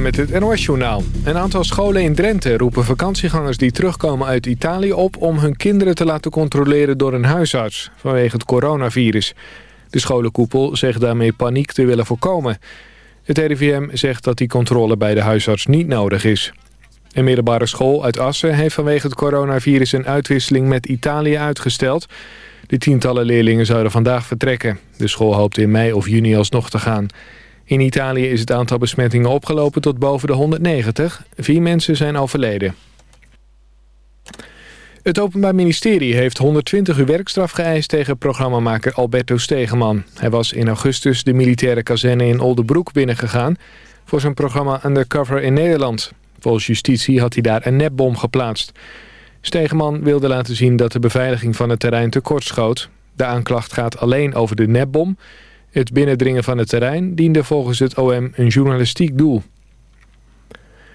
Met het NOS-journaal. Een aantal scholen in Drenthe roepen vakantiegangers die terugkomen uit Italië op... om hun kinderen te laten controleren door een huisarts vanwege het coronavirus. De scholenkoepel zegt daarmee paniek te willen voorkomen. Het RIVM zegt dat die controle bij de huisarts niet nodig is. Een middelbare school uit Assen heeft vanwege het coronavirus... een uitwisseling met Italië uitgesteld... De tientallen leerlingen zouden vandaag vertrekken. De school hoopt in mei of juni alsnog te gaan. In Italië is het aantal besmettingen opgelopen tot boven de 190. Vier mensen zijn overleden. Het Openbaar Ministerie heeft 120 uur werkstraf geëist tegen programmamaker Alberto Stegeman. Hij was in augustus de militaire kazerne in Oldenbroek binnengegaan... voor zijn programma Undercover in Nederland. Volgens justitie had hij daar een nepbom geplaatst. Stegeman wilde laten zien dat de beveiliging van het terrein tekortschoot. De aanklacht gaat alleen over de nepbom... Het binnendringen van het terrein diende volgens het OM een journalistiek doel.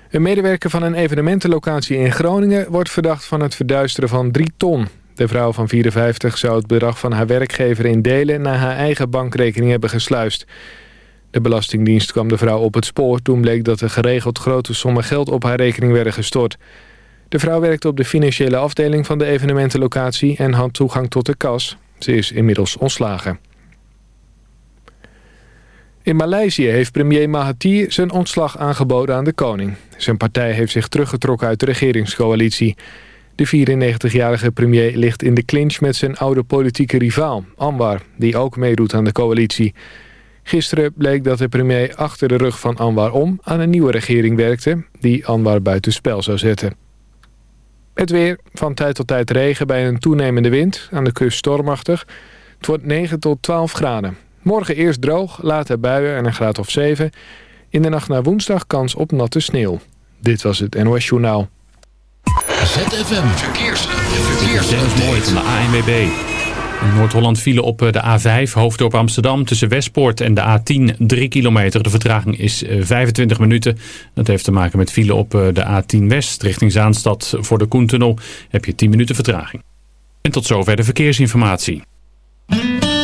Een medewerker van een evenementenlocatie in Groningen... wordt verdacht van het verduisteren van 3 ton. De vrouw van 54 zou het bedrag van haar werkgever in delen... naar haar eigen bankrekening hebben gesluist. De Belastingdienst kwam de vrouw op het spoor... toen bleek dat er geregeld grote sommen geld op haar rekening werden gestort. De vrouw werkte op de financiële afdeling van de evenementenlocatie... en had toegang tot de kas. Ze is inmiddels ontslagen. In Maleisië heeft premier Mahathir zijn ontslag aangeboden aan de koning. Zijn partij heeft zich teruggetrokken uit de regeringscoalitie. De 94-jarige premier ligt in de clinch met zijn oude politieke rivaal, Anwar... die ook meedoet aan de coalitie. Gisteren bleek dat de premier achter de rug van Anwar om... aan een nieuwe regering werkte, die Anwar buitenspel zou zetten. Het weer, van tijd tot tijd regen bij een toenemende wind, aan de kust stormachtig. Het wordt 9 tot 12 graden. Morgen eerst droog, later buien en een graad of 7. In de nacht naar woensdag kans op natte sneeuw. Dit was het NOS Journaal. ZFM Verkeers. Verkeers. Mooi van de ANWB. In Noord-Holland vielen op eh, de A5 Hoofddorp Amsterdam tussen Westpoort en de A10 3 kilometer. De vertraging is 25 eh, minuten. Dat heeft te maken met file op eh, de A10 West richting Zaanstad. Voor de Koentunnel heb je 10 minuten vertraging. En tot zover de verkeersinformatie.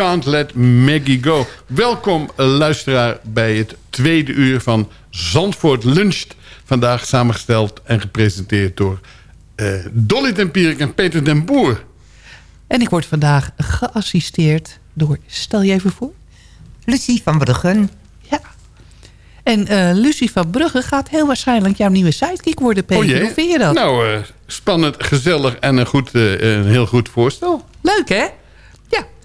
Can't let Maggie go. Welkom eh, luisteraar bij het tweede uur van Zandvoort Luncht. Vandaag samengesteld en gepresenteerd door eh, Dolly Tempierik en Peter den Boer. En ik word vandaag geassisteerd door, stel je even voor... Lucie van Bruggen. Ja. En eh Lucie van Brugge gaat heel waarschijnlijk jouw nieuwe sidekick worden, Peter. Oh. Hoe vind je dat? Nou, spannend, gezellig en een, goed, een heel goed voorstel. Leuk, hè?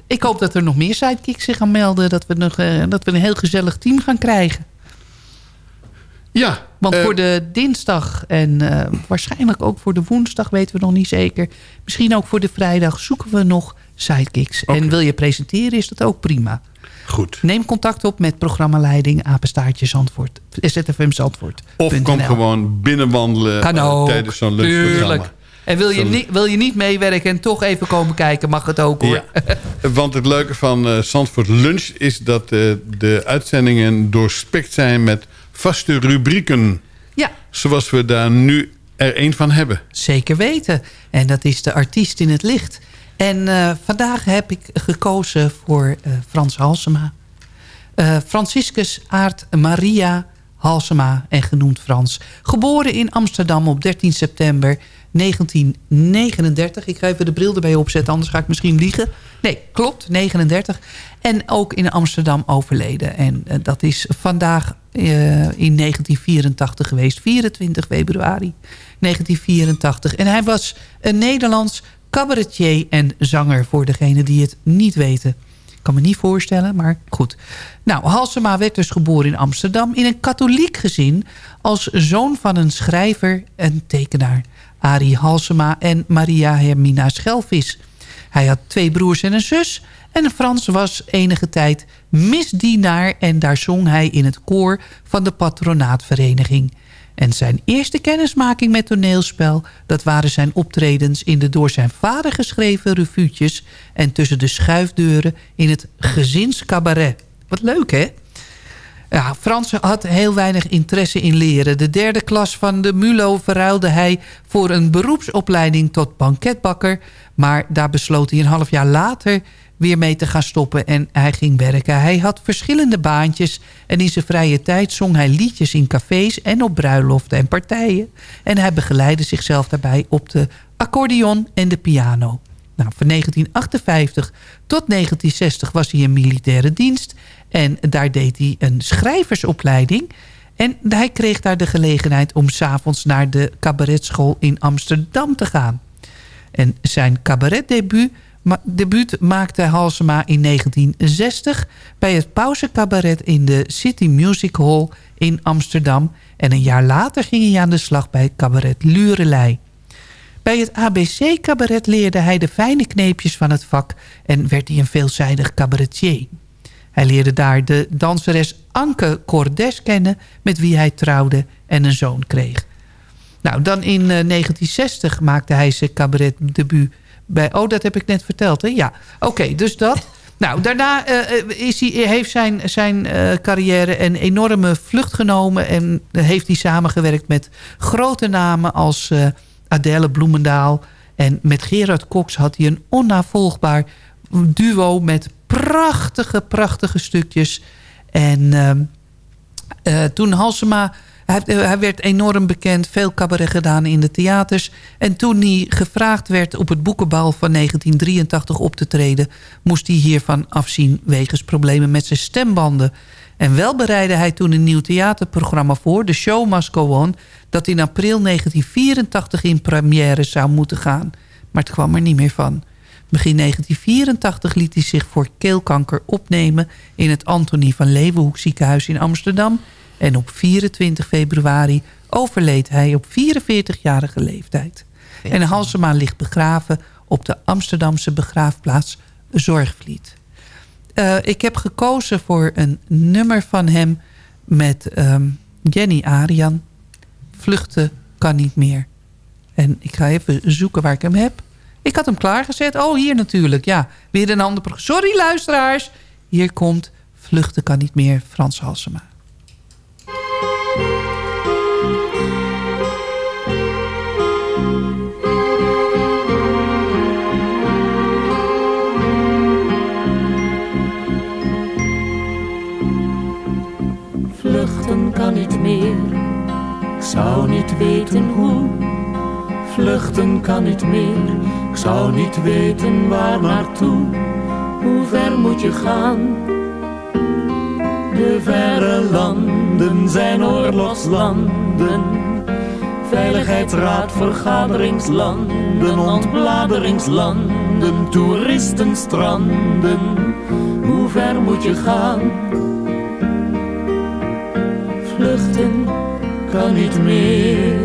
Ik hoop dat er nog meer sidekicks zich gaan melden. Dat we, nog, eh, dat we een heel gezellig team gaan krijgen. Ja. Want eh, voor de dinsdag en eh, waarschijnlijk ook voor de woensdag weten we nog niet zeker. Misschien ook voor de vrijdag zoeken we nog sidekicks. En wil je presenteren is dat ook prima. Goed. Neem contact op met programmaleiding Apenstaartje Zandvoort. ZFM Zandvoort. Of kom gewoon binnenwandelen tijdens zo'n lunchprogramma. tuurlijk. En wil je, niet, wil je niet meewerken en toch even komen kijken, mag het ook hoor. Want het leuke van eh Zandvoort Lunch is dat eh, de uitzendingen doorspekt zijn met vaste rubrieken. Ja. Zoals we daar nu er één van hebben. Zeker weten. En dat is de artiest in het licht. En eh, vandaag heb ik gekozen voor Frans Halsema. Franciscus Aart Maria Halsema en genoemd Frans. Geboren in Amsterdam op 13 september 1939. Ik ga even de bril erbij opzetten, anders ga ik misschien liegen. Nee, klopt, 39. En ook in Amsterdam overleden. En eh, dat is vandaag eh, in 1984 geweest. 24 februari 1984. En hij was een Nederlands cabaretier en zanger... voor degenen die het niet weten. Kan me niet voorstellen, maar goed. Nou, Halsema werd dus geboren in Amsterdam... in een katholiek gezin als zoon van een schrijver en tekenaar. Arie Halsema en Maria Hermina Schelvis. Hij had twee broers en een zus... en Frans was enige tijd misdienaar... en daar zong hij in het koor van de patronaatvereniging... En zijn eerste kennismaking met toneelspel... dat waren zijn optredens in de door zijn vader geschreven revuutjes... en tussen de schuifdeuren in het gezinscabaret. Wat leuk, hè? Ja, Frans had heel weinig interesse in leren. De derde klas van de MULO verruilde hij voor een beroepsopleiding tot banketbakker. Maar daar besloot hij een half jaar later weer mee te gaan stoppen en hij ging werken. Hij had verschillende baantjes en in zijn vrije tijd zong hij liedjes in cafés en op bruiloften en partijen. En hij begeleidde zichzelf daarbij op de accordeon en de piano. Nou, van 1958 tot 1960 was hij in militaire dienst. En daar deed hij een schrijversopleiding. En hij kreeg daar de gelegenheid om s'avonds naar de cabaretschool in Amsterdam te gaan. En zijn cabaretdebuut debuut maakte Halsema in 1960... bij het Pauzecabaret in de City Music Hall in Amsterdam. En een jaar later ging hij aan de slag bij cabaret Lurelei. Bij het ABC-cabaret leerde hij de fijne kneepjes van het vak... en werd hij een veelzijdig cabaretier. Hij leerde daar de danseres Anke Cordes kennen... met wie hij trouwde en een zoon kreeg. Nou, dan in eh, 1960 maakte hij zijn cabaretdebuut bij... Oh, dat heb ik net verteld, hè? Ja, oké, dus dat... Nou, daarna eh, eh, is hij, heeft zijn, zijn eh, carrière een enorme vlucht genomen... en heeft hij samengewerkt met grote namen als eh, Adele Bloemendaal... en met Gerard Cox had hij een onnavolgbaar duo... met prachtige, prachtige stukjes. En ehm, eh, toen Halsema... Hij, hij werd enorm bekend, veel cabaret gedaan in de theaters. En toen hij gevraagd werd op het boekenbal van 1983 op te treden... moest hij hiervan afzien wegens problemen met zijn stembanden. En wel bereidde hij toen een nieuw theaterprogramma voor... The Show Must Go On... dat in april 1984 in première zou moeten gaan. Maar het kwam er niet meer van. Begin 1984 liet hij zich voor keelkanker opnemen... in het Antonie van Leeuwenhoek ziekenhuis in Amsterdam... En op 24 februari overleed hij op 44-jarige leeftijd. En Halsema ligt begraven op de Amsterdamse begraafplaats Zorgvliet. Uh, ik heb gekozen voor een nummer van hem met um, Jenny Arian. Vluchten kan niet meer. En ik ga even zoeken waar ik hem heb. Ik had hem klaargezet. Oh, hier natuurlijk. Ja, weer een ander programma. Sorry, luisteraars. Hier komt Vluchten kan niet meer, Frans Halsema. Vluchten kan niet meer, ik zou niet weten hoe. Vluchten kan niet meer, ik zou niet weten waar naartoe. Hoe ver moet je gaan? De verre land landen zijn oorlogslanden. Veiligheidsraad, vergaderingslanden, ontbladeringslanden, toeristenstranden. Hoe ver moet je gaan? Vluchten kan niet meer.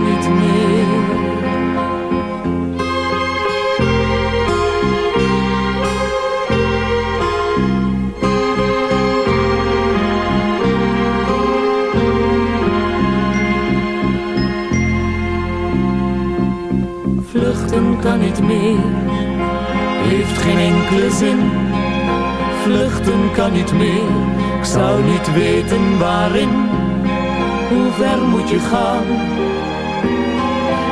Meer. Vluchten kan niet meer, heeft geen enkele zin. Vluchten kan niet meer, ik zou niet weten waarin hoe ver moet je gaan?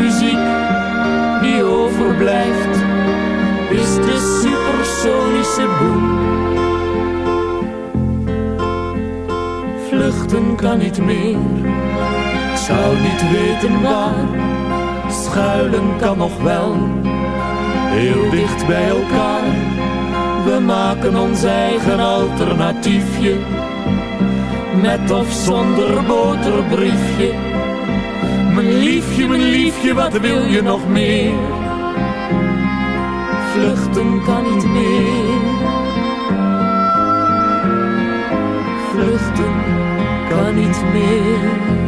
Muziek die overblijft, is de supersonische boem. Vluchten kan niet meer, ik zou niet weten waar. Schuilen kan nog wel, heel dicht bij elkaar. We maken ons eigen alternatiefje met of zonder boterbriefje. Mijn liefje, mijn liefje, wat wil je nog meer? Vluchten kan niet meer. Vluchten kan niet meer.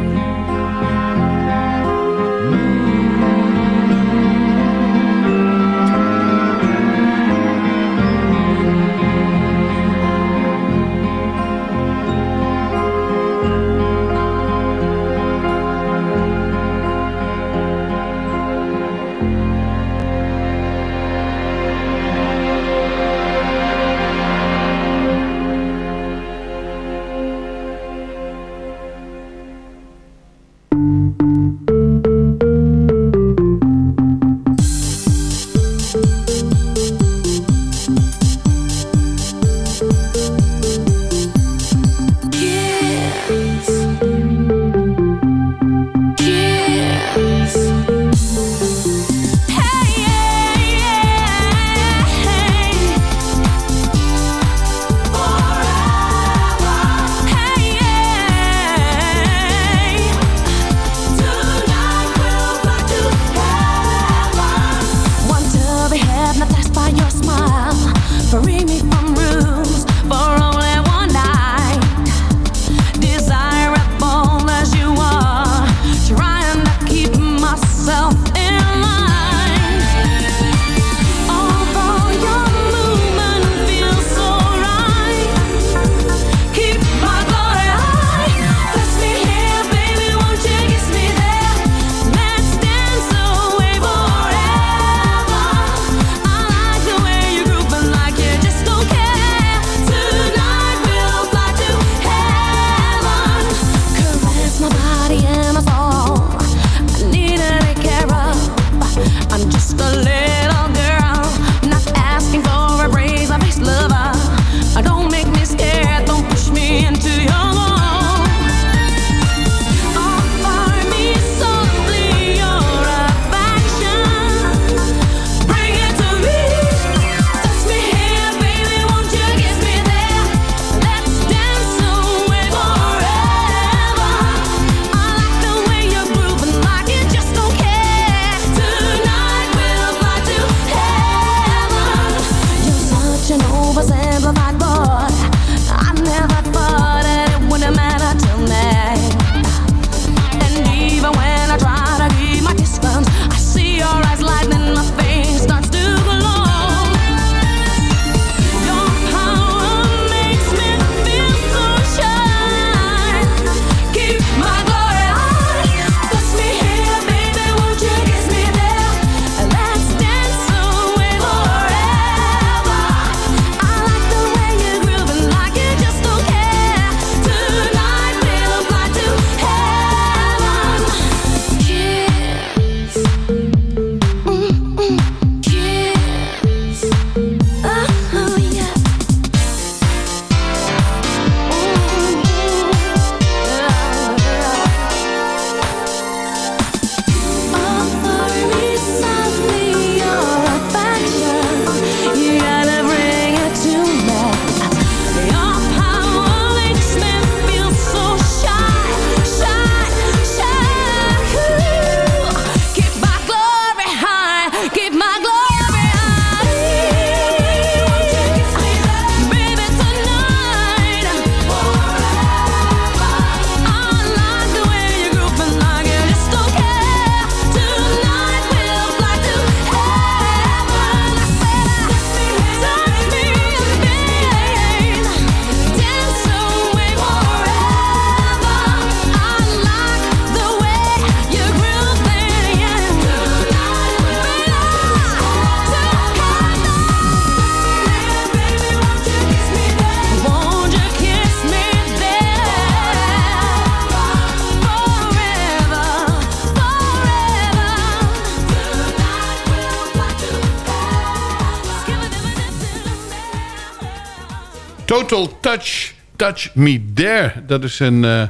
Touch, Touch Me There. Dat is een, eh,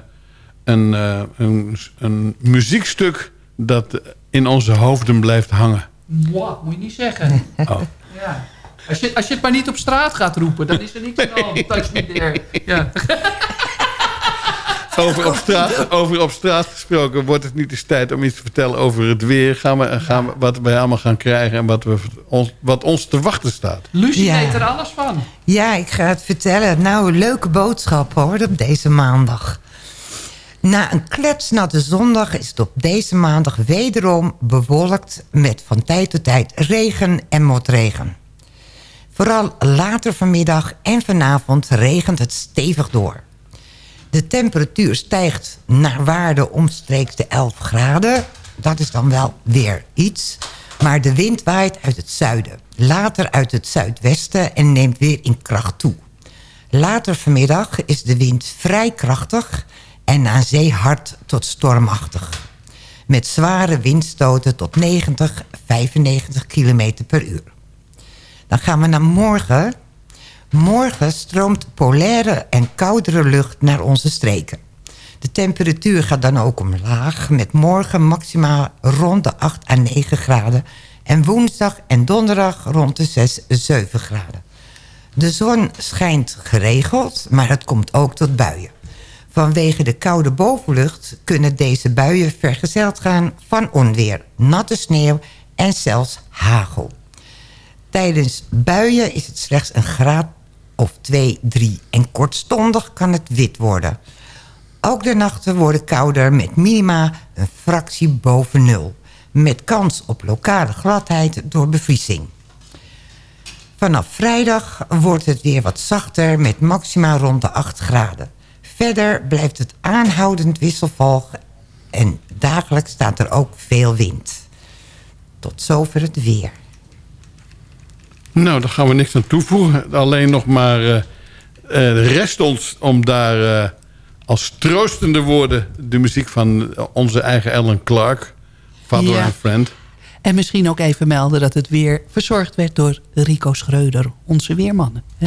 een, eh, een, een muziekstuk dat in onze hoofden blijft hangen. Mwah, moet je niet zeggen. Oh. Ja. Als, je, als je het maar niet op straat gaat roepen, dan is er niks aan. Touch me there. Ja. Over op, straat, over op straat gesproken, wordt het niet eens tijd om iets te vertellen over het weer. Gaan we, gaan we, wat wij allemaal gaan krijgen en wat, we, ons, wat ons te wachten staat. Lucie Ja. weet er alles van. Ja, ik ga het vertellen. Nou, een leuke boodschap hoor, op deze maandag. Na een kletsnatte zondag is het op deze maandag wederom bewolkt... met van tijd tot tijd regen en motregen. Vooral later vanmiddag en vanavond regent het stevig door. De temperatuur stijgt naar waarde omstreeks de 11 graden. Dat is dan wel weer iets. Maar de wind waait uit het zuiden. Later uit het zuidwesten en neemt weer in kracht toe. Later vanmiddag is de wind vrij krachtig en aan zee hard tot stormachtig. Met zware windstoten tot 90, 95 km per uur. Dan gaan we naar morgen. Morgen stroomt polaire en koudere lucht naar onze streken. De temperatuur gaat dan ook omlaag... met morgen maximaal rond de 8 à 9 graden... en woensdag en donderdag rond de 6, 7 graden. De zon schijnt geregeld, maar het komt ook tot buien. Vanwege de koude bovenlucht kunnen deze buien vergezeld gaan van onweer, natte sneeuw en zelfs hagel. Tijdens buien is het slechts een graad of 2, 3 en kortstondig kan het wit worden. Ook de nachten worden kouder met minima een fractie boven nul. Met kans op lokale gladheid door bevriezing. Vanaf vrijdag wordt het weer wat zachter met maxima rond de 8 graden. Verder blijft het aanhoudend wisselvallig en dagelijks staat er ook veel wind. Tot zover het weer. Nou, daar gaan we niks aan toevoegen. Alleen nog maar eh, rest ons om daar eh, als troostende woorden... de muziek van onze eigen Ellen Clark, Father Ja. and Friend... En misschien ook even melden dat het weer verzorgd werd door Rico Schreuder, onze weermannen. Hè?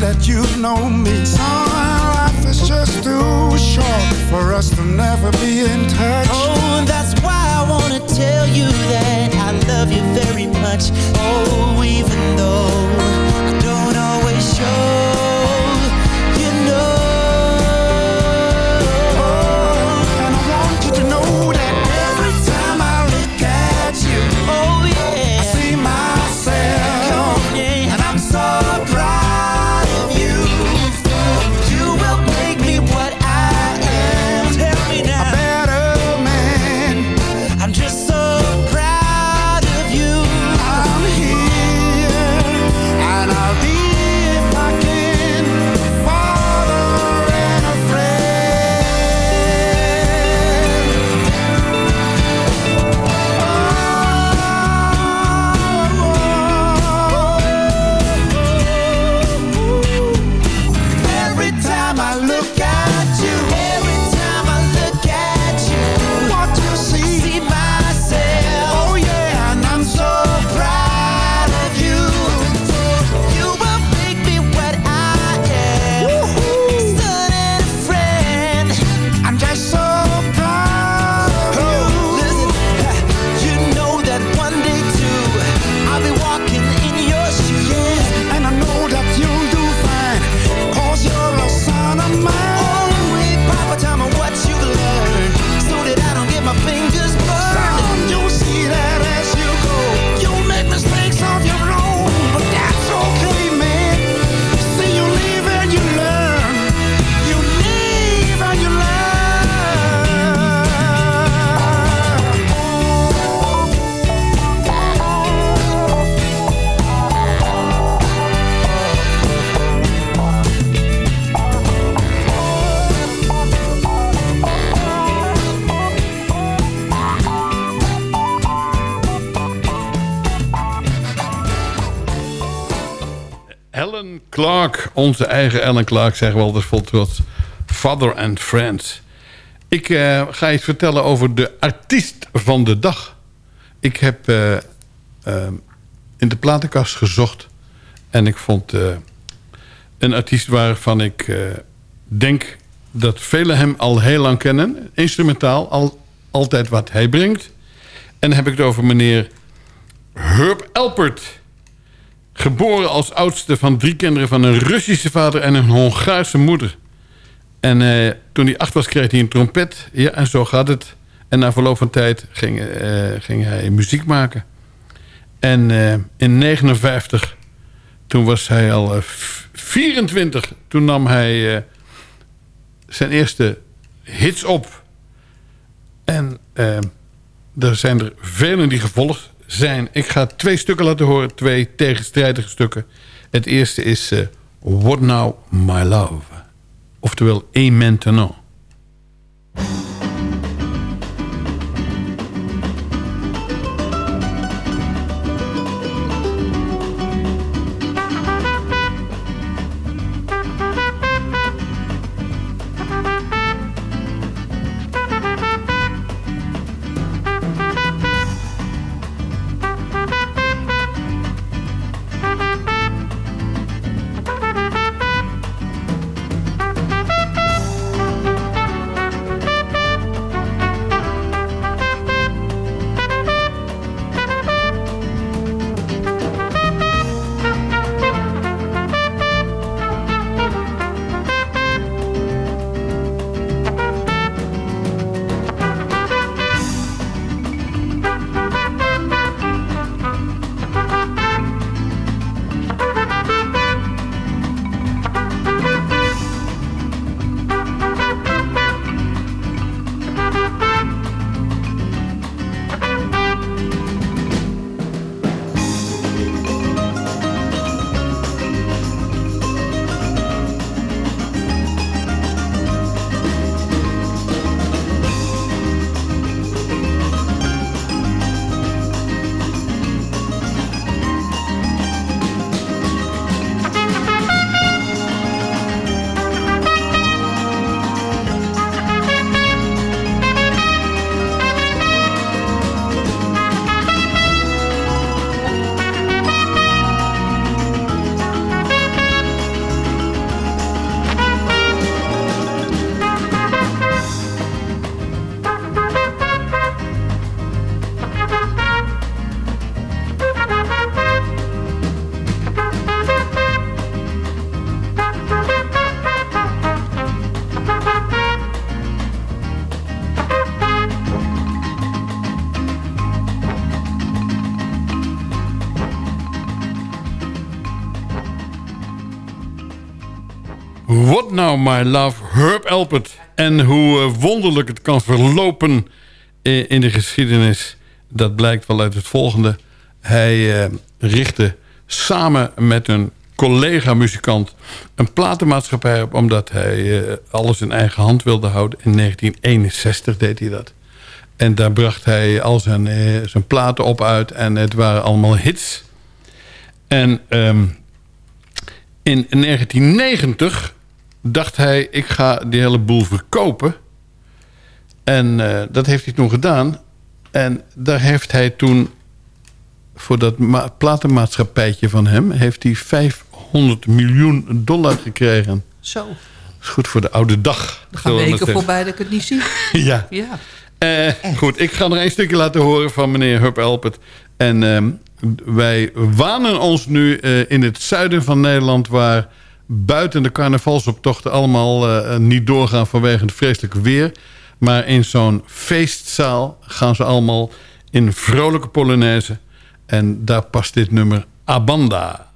That you know me. Son, life is just too short for us to never be in touch. Oh, that's why I wanna tell you Clark, onze eigen Ellen Clark, zeggen we altijd vol trots. Father and Friends. Ik eh, ga iets vertellen over de artiest van de dag. Ik heb eh, eh, in de platenkast gezocht. En ik vond eh, een artiest waarvan ik denk dat velen hem al heel lang kennen. Instrumentaal, al, altijd wat hij brengt. En dan heb ik het over meneer Herb Elpert. Geboren als oudste van drie kinderen van een Russische vader en een Hongaarse moeder. En eh, toen hij acht was kreeg hij een trompet. Ja, en zo gaat het. En na verloop van tijd ging, eh, ging hij muziek maken. En eh, in 59, toen was hij al eh, 24. Toen nam hij zijn eerste hits op. En er zijn er velen die gevolgd zijn. Ik ga twee stukken laten horen. Twee tegenstrijdige stukken. Het eerste is eh, What Now My Love. Oftewel, Amen Maintenant. Now My Love, Herb Alpert. En hoe eh, wonderlijk het kan verlopen in de geschiedenis... dat blijkt wel uit het volgende. Hij eh, richtte samen met een collega-muzikant... een platenmaatschappij op... omdat hij eh, alles in eigen hand wilde houden. In 1961 deed hij dat. En daar bracht hij al zijn, zijn platen op uit. En het waren allemaal hits. En ehm, in 1990 dacht hij, ik ga die hele boel verkopen. En eh, dat heeft hij toen gedaan. En daar heeft hij toen, voor dat ma- platenmaatschappijtje van hem... heeft hij 500 miljoen dollar gekregen. Zo, Dat is goed voor de oude dag. er gaan weken voorbij dat ik het niet zie. Ja. Ja. Eh, goed, ik ga nog een stukje laten horen van meneer Hup Elpert. En ehm, wij wanen ons nu eh, in het zuiden van Nederland... waar buiten de carnavalsoptochten allemaal eh, niet doorgaan vanwege het vreselijke weer. Maar in zo'n feestzaal gaan ze allemaal in vrolijke polonaise. En daar past dit nummer Abanda.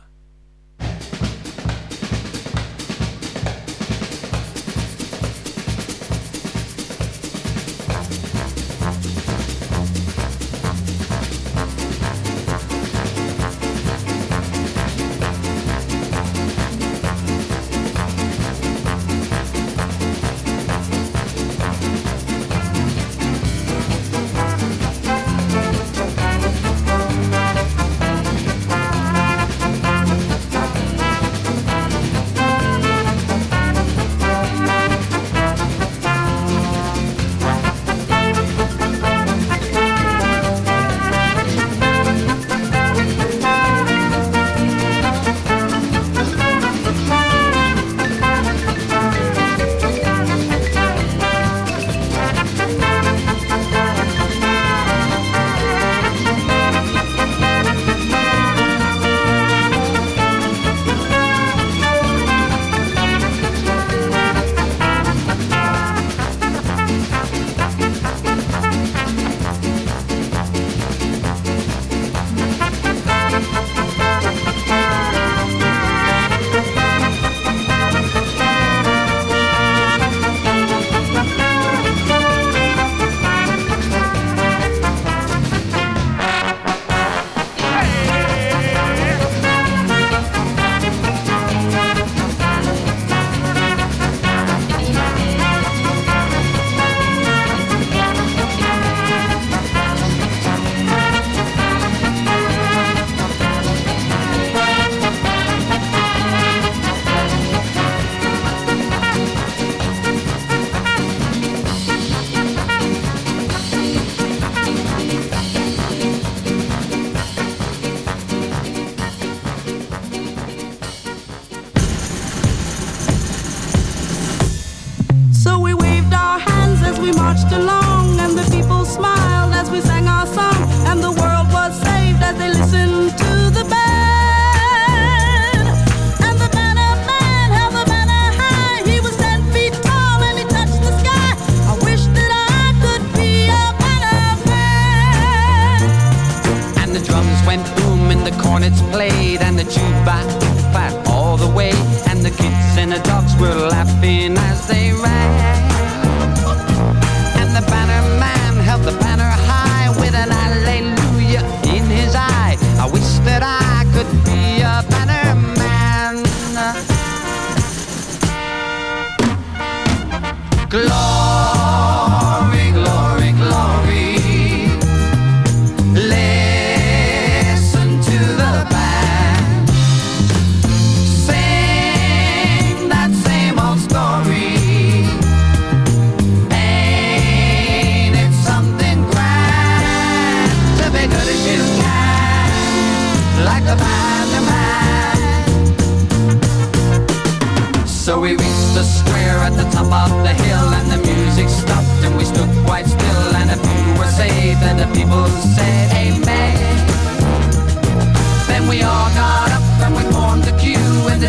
Glory,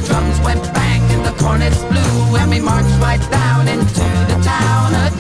drums went bang and the cornets blew and we marched right down into the town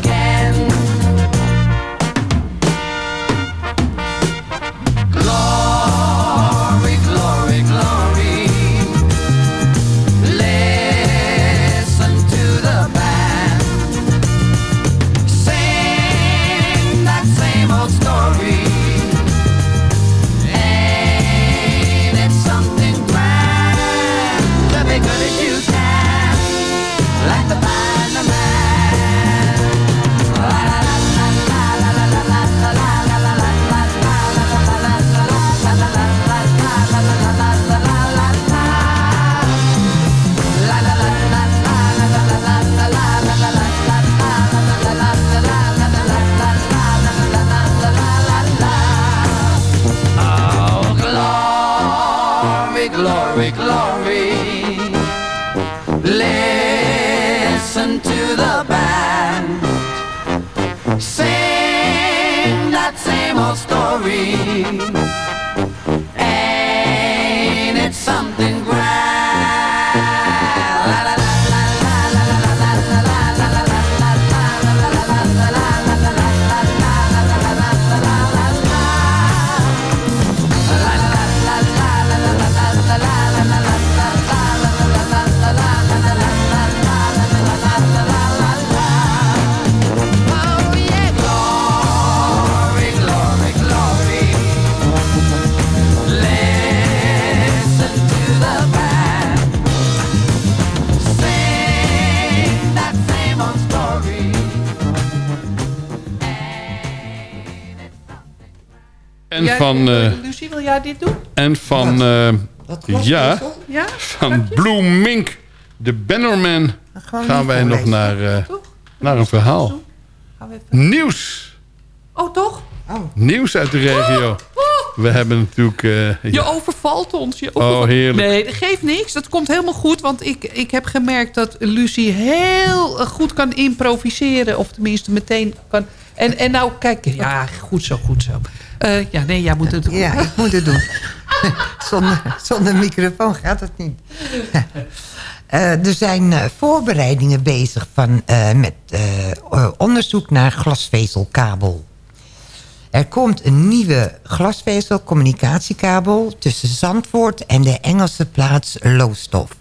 You. En Jij- van... eh, Lucie, wil jij dit doen? en van... eh, ja, Ja? van Blue Mink, de Bannerman... Gewoon gaan wij nog naar, eh, naar een verhaal. Gaan we even- Nieuws. Oh, toch? Nieuws uit de regio. We hebben natuurlijk... eh, Je overvalt ons. Je Oh, heerlijk. Nee, dat geeft niks. Dat komt helemaal goed. Want ik, ik heb gemerkt dat Lucie heel goed kan improviseren. Of tenminste meteen kan... En, en nou, kijk. Ja, goed zo, goed zo. Eh, ja, nee, jij moet het doen. Ja, ik moet het doen. zonder, microfoon gaat het niet. Eh, er zijn eh, voorbereidingen bezig van, met onderzoek naar glasvezelkabel. Er komt een nieuwe glasvezelcommunicatiekabel tussen Zandvoort en de Engelse plaats Lowestoft.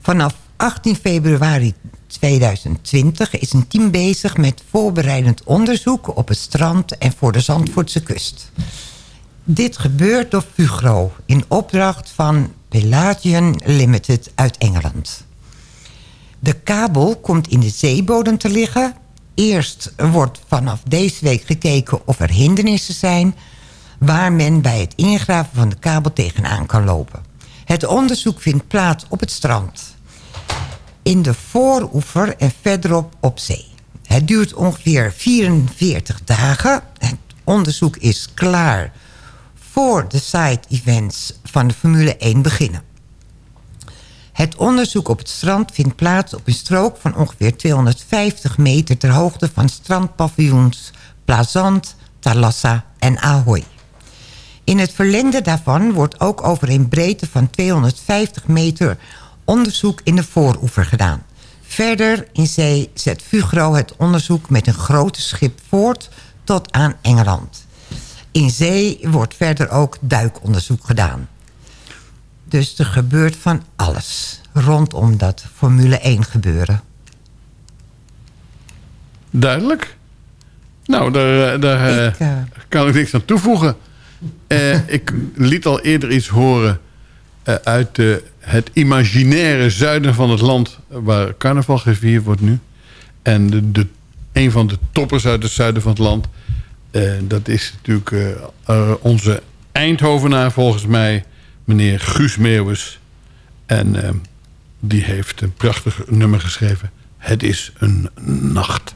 Vanaf 18 februari 2020 is een team bezig met voorbereidend onderzoek op het strand en voor de Zandvoortse kust. Dit gebeurt door Fugro in opdracht van Pelagian Limited uit Engeland. De kabel komt in de zeebodem te liggen. Eerst wordt vanaf deze week gekeken of er hindernissen zijn... waar men bij het ingraven van de kabel tegenaan kan lopen. Het onderzoek vindt plaats op het strand in de vooroever en verderop op zee. Het duurt ongeveer 44 dagen. Het onderzoek is klaar voor de side-events van de Formule 1 beginnen. Het onderzoek op het strand vindt plaats op een strook van ongeveer 250 meter ter hoogte van strandpaviljoens Plazant, Talassa en Ahoy. In het verlengde daarvan wordt ook over een breedte van 250 meter onderzoek in de vooroever gedaan. Verder in zee zet Fugro het onderzoek met een grote schip voort tot aan Engeland. In zee wordt verder ook duikonderzoek gedaan. Dus er gebeurt van alles rondom dat Formule 1 gebeuren. Duidelijk. Nou, daar, eh, daar eh, Ik, eh, kan ik niks aan toevoegen. Ik liet al eerder iets horen uit eh, het imaginaire zuiden van het land... waar carnaval gevierd wordt nu. En de, een van de toppers uit het zuiden van het land... eh, dat is natuurlijk eh, eh, onze Eindhovenaar volgens mij... meneer Guus Meeuwis. En die heeft een prachtig nummer geschreven. Het is een nacht.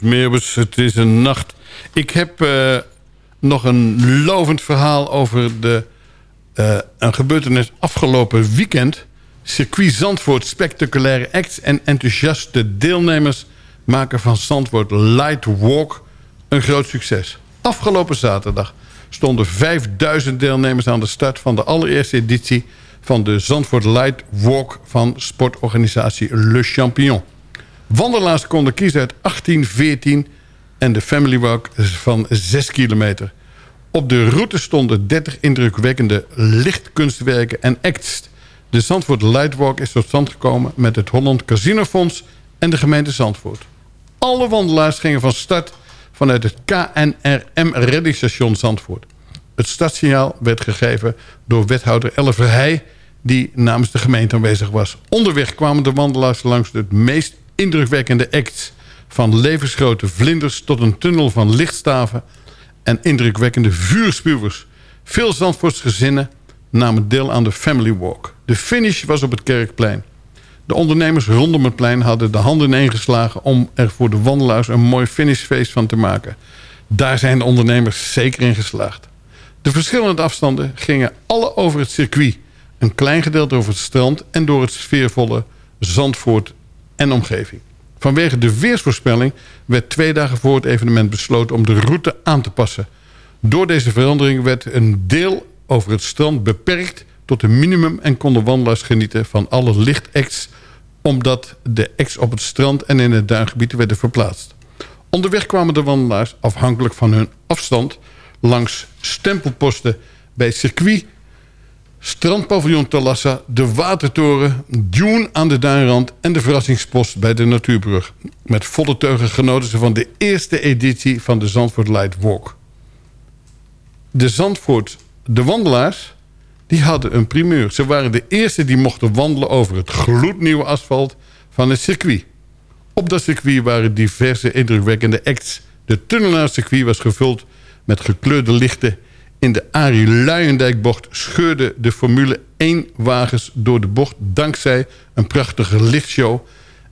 Guus het is een nacht. Ik heb eh, nog een lovend verhaal over de, eh, een gebeurtenis afgelopen weekend. Circuit Zandvoort, spectaculaire acts en enthousiaste deelnemers... maken van Zandvoort Light Walk een groot succes. Afgelopen zaterdag stonden 5000 deelnemers aan de start... van de allereerste editie van de Zandvoort Light Walk... van sportorganisatie Le Champion. Wandelaars konden kiezen uit 18, 14 en de Family Walk van 6 kilometer. Op de route stonden 30 indrukwekkende lichtkunstwerken en acts. De Zandvoort Lightwalk is tot stand gekomen met het Holland Casino Fonds en de gemeente Zandvoort. Alle wandelaars gingen van start vanuit het KNRM Reddingsstation Zandvoort. Het startsignaal werd gegeven door wethouder Elle die namens de gemeente aanwezig was. Onderweg kwamen de wandelaars langs het meest indrukwekkende acts... van levensgrote vlinders tot een tunnel van lichtstaven... en indrukwekkende vuurspuwers. Veel Zandvoorts gezinnen namen deel aan de Family Walk. De finish was op het Kerkplein. De ondernemers rondom het plein hadden de handen ineengeslagen... om er voor de wandelaars een mooi finishfeest van te maken. Daar zijn de ondernemers zeker in geslaagd. De verschillende afstanden gingen alle over het circuit. Een klein gedeelte over het strand en door het sfeervolle Zandvoort en omgeving. Vanwege de weersvoorspelling werd twee dagen voor het evenement besloten om de route aan te passen. Door deze verandering werd een deel over het strand beperkt tot een minimum... en konden wandelaars genieten van alle lichtacts... omdat de acts op het strand en in het duingebied werden verplaatst. Onderweg kwamen de wandelaars, afhankelijk van hun afstand... langs stempelposten bij circuit Strandpaviljoen Talassa, de Watertoren, Dune aan de Duinrand... en de verrassingspost bij de Natuurbrug. Met volle teugen genoten ze van de eerste editie van de Zandvoort Light Walk. De Zandvoort, de wandelaars, die hadden een primeur. Ze waren de eerste die mochten wandelen over het gloednieuwe asfalt van het circuit. Op dat circuit waren diverse indrukwekkende acts. De tunnelaarscircuit was gevuld met gekleurde lichten in de Arie Luijendijkbocht scheurde de Formule 1 wagens door de bocht... dankzij een prachtige lichtshow.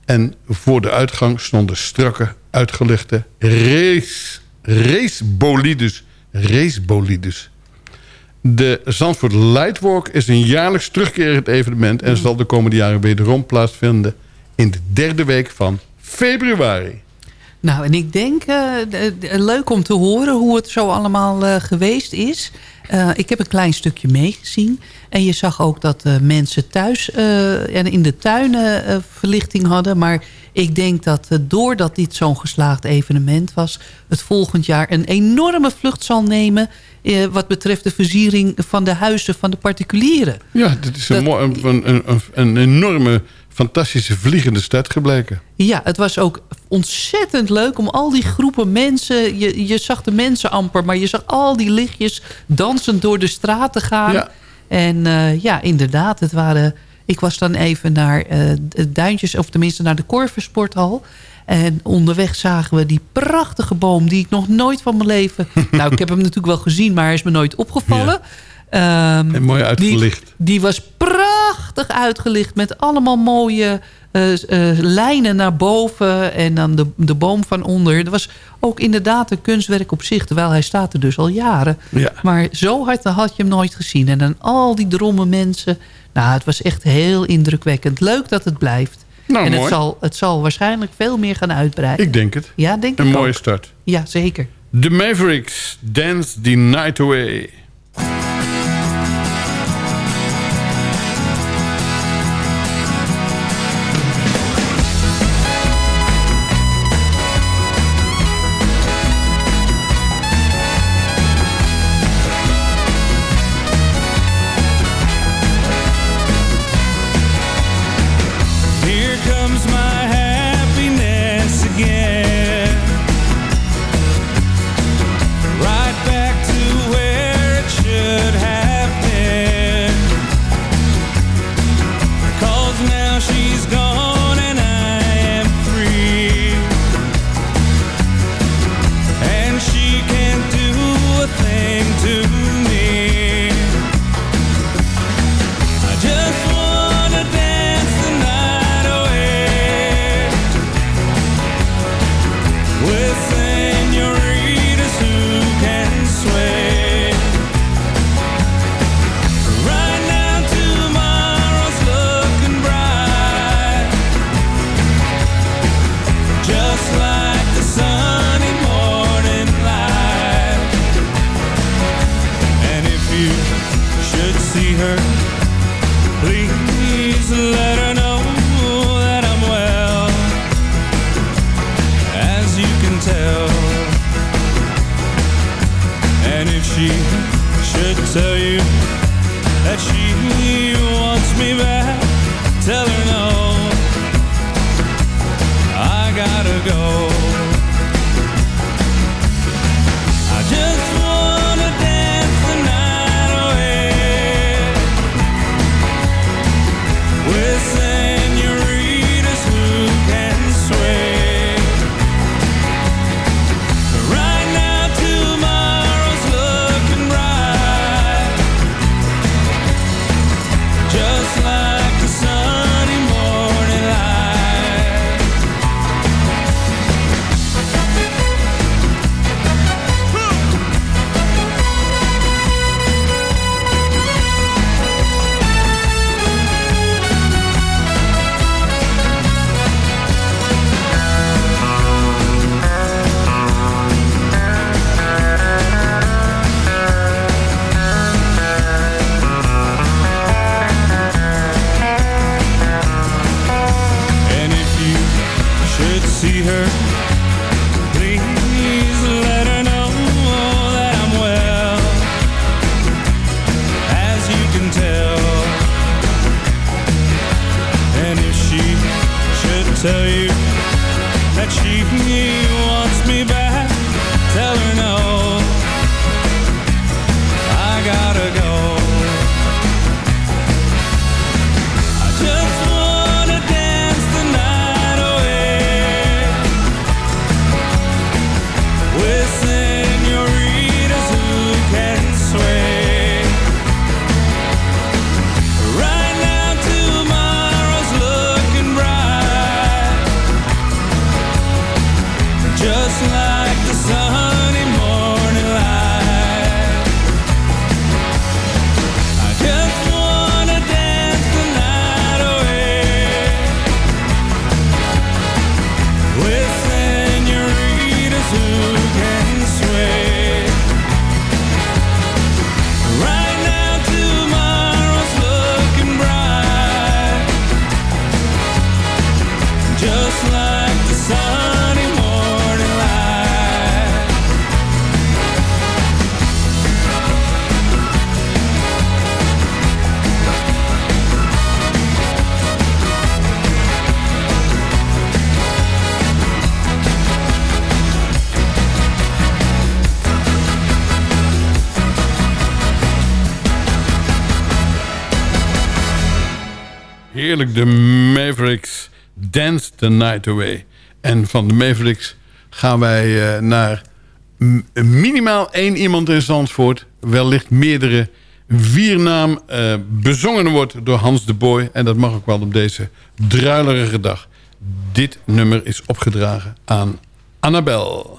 En voor de uitgang stonden strakke, uitgelichte race, racebolides. Racebolides. De Zandvoort Lightwalk is een jaarlijks terugkerend evenement... en zal de komende jaren wederom plaatsvinden in de derde week van februari. Nou, en ik denk, uh, leuk om te horen hoe het zo allemaal uh, geweest is. Uh, ik heb een klein stukje meegezien. En je zag ook dat mensen thuis en in de tuinen verlichting hadden. Maar ik denk dat doordat dit zo'n geslaagd evenement was... het volgend jaar een enorme vlucht zal nemen... wat betreft de versiering van de huizen van de particulieren. Ja, dit is een, een, een enorme fantastische vliegende stad gebleken. Ja, het was ook ontzettend leuk om al die groepen mensen... Je, je zag de mensen amper, maar je zag al die lichtjes dansend door de straat te gaan. Ja. En uh, ja, inderdaad, het waren... Ik was dan even naar uh, Duintjes, of tenminste naar de Korversporthal. En onderweg zagen we die prachtige boom die ik nog nooit van mijn leven... nou, ik heb hem natuurlijk wel gezien, maar hij is me nooit opgevallen... Ja. Um, en mooi uitgelicht. Die, die was prachtig uitgelicht met allemaal mooie uh, lijnen naar boven en dan de, de boom van onder. Dat was ook inderdaad een kunstwerk op zich, terwijl hij staat er dus al jaren. Ja. Maar zo hard had je hem nooit gezien. En dan al die drommen mensen. Nou, het was echt heel indrukwekkend. Leuk dat het blijft. Nou, en mooi. het zal, het zal waarschijnlijk veel meer gaan uitbreiden. Ik denk het. Ja, denk een ik mooie ook. start. Ja, zeker. The Mavericks Dance the Night Away. Dance the Night Away. En van de Mavericks gaan wij uh, naar minimaal één iemand in Zandvoort. Wellicht meerdere. Vier naam uh, bezongen wordt door Hans de Boy. En dat mag ook wel op deze druilerige dag. Dit nummer is opgedragen aan Annabel.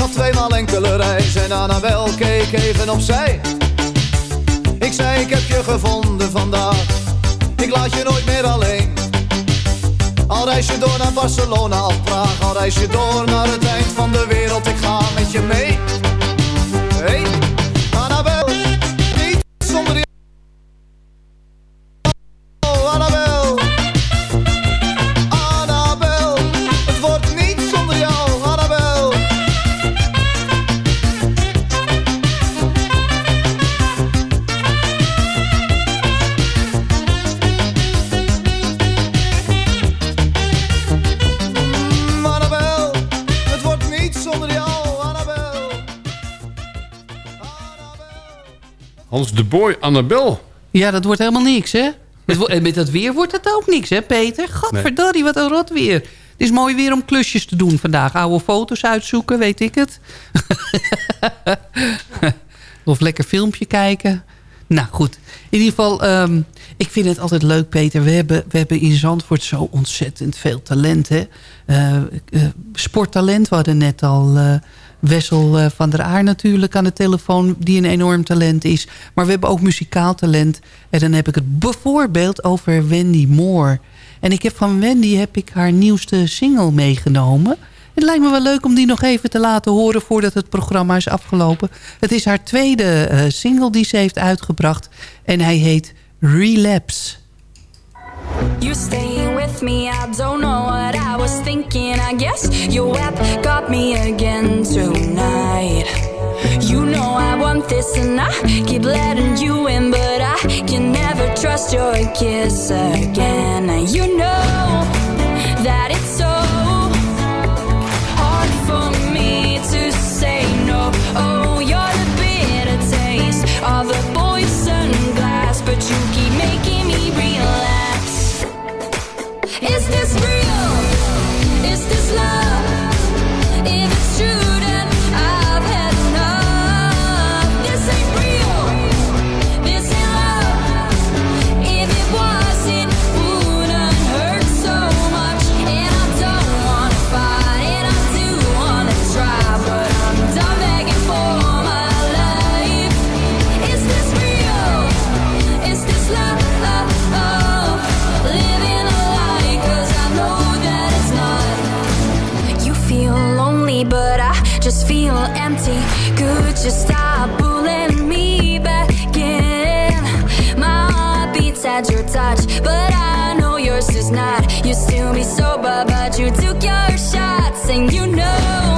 gaf tweemaal enkele reis En Annabel keek even opzij. Ik zei ik heb je gevonden vandaag. Ik laat je nooit meer alleen. Al reis je door naar Barcelona of Praag Al reis je door naar het eind van de wereld. Ik ga met je mee. Hey, de Boy, Annabel. Ja, dat wordt helemaal niks, hè? En met dat weer wordt het ook niks, hè, Peter? Gadverdarrie, wat een rot weer. Het is mooi weer om klusjes te doen vandaag. Oude foto's uitzoeken, weet ik het. of lekker filmpje kijken. Nou, goed. In ieder geval, ehm, ik vind het altijd leuk, Peter. We hebben, we hebben in Zandvoort zo ontzettend veel talent, hè? Eh, eh, sporttalent, we hadden net al... eh, Wessel eh, van der Aar natuurlijk aan de telefoon, die een enorm talent is. Maar we hebben ook muzikaal talent. En dan heb ik het bijvoorbeeld over Wendy Moore. En ik heb van Wendy heb ik haar nieuwste single meegenomen. Het lijkt me wel leuk om die nog even te laten horen voordat het programma is afgelopen. Het is haar tweede eh, single die ze heeft uitgebracht. En hij heet Relapse. You staying with me, I don't know what I was thinking. I guess your web got me again tonight. You know I want this and I keep letting you in, but I can never trust your kiss again. You know You stop pulling me back in? My heart beats at your touch, but I know yours is not. You still be sober, but you took your shots, and you know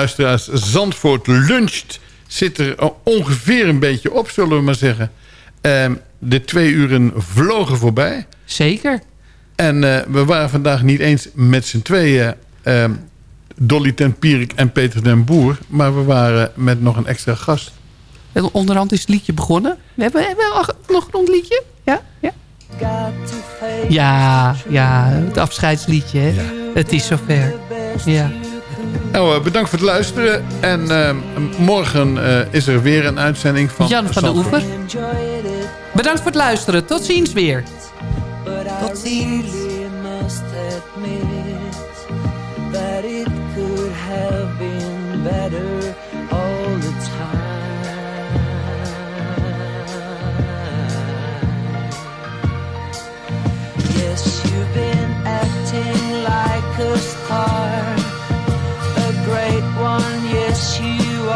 luisteraars, Zandvoort luncht zit er ongeveer een beetje op, zullen we maar zeggen. Ehm, de twee uren vlogen voorbij. Zeker. En eh, we waren vandaag niet eens met z'n tweeën... ehm, Dolly ten Pierik en Peter den Boer... maar we waren met nog een extra gast. En onderhand is het liedje begonnen. We hebben, hebben we al nog een liedje? Ja? Ja, ja, ja het afscheidsliedje. Hè? Het is zover. Ja. Nou, eh, bedankt voor het luisteren. En ehm, morgen eh, is er weer een uitzending van... Jan van de Zandvoort. Oever. Bedankt voor het luisteren. Tot ziens weer. Tot ziens.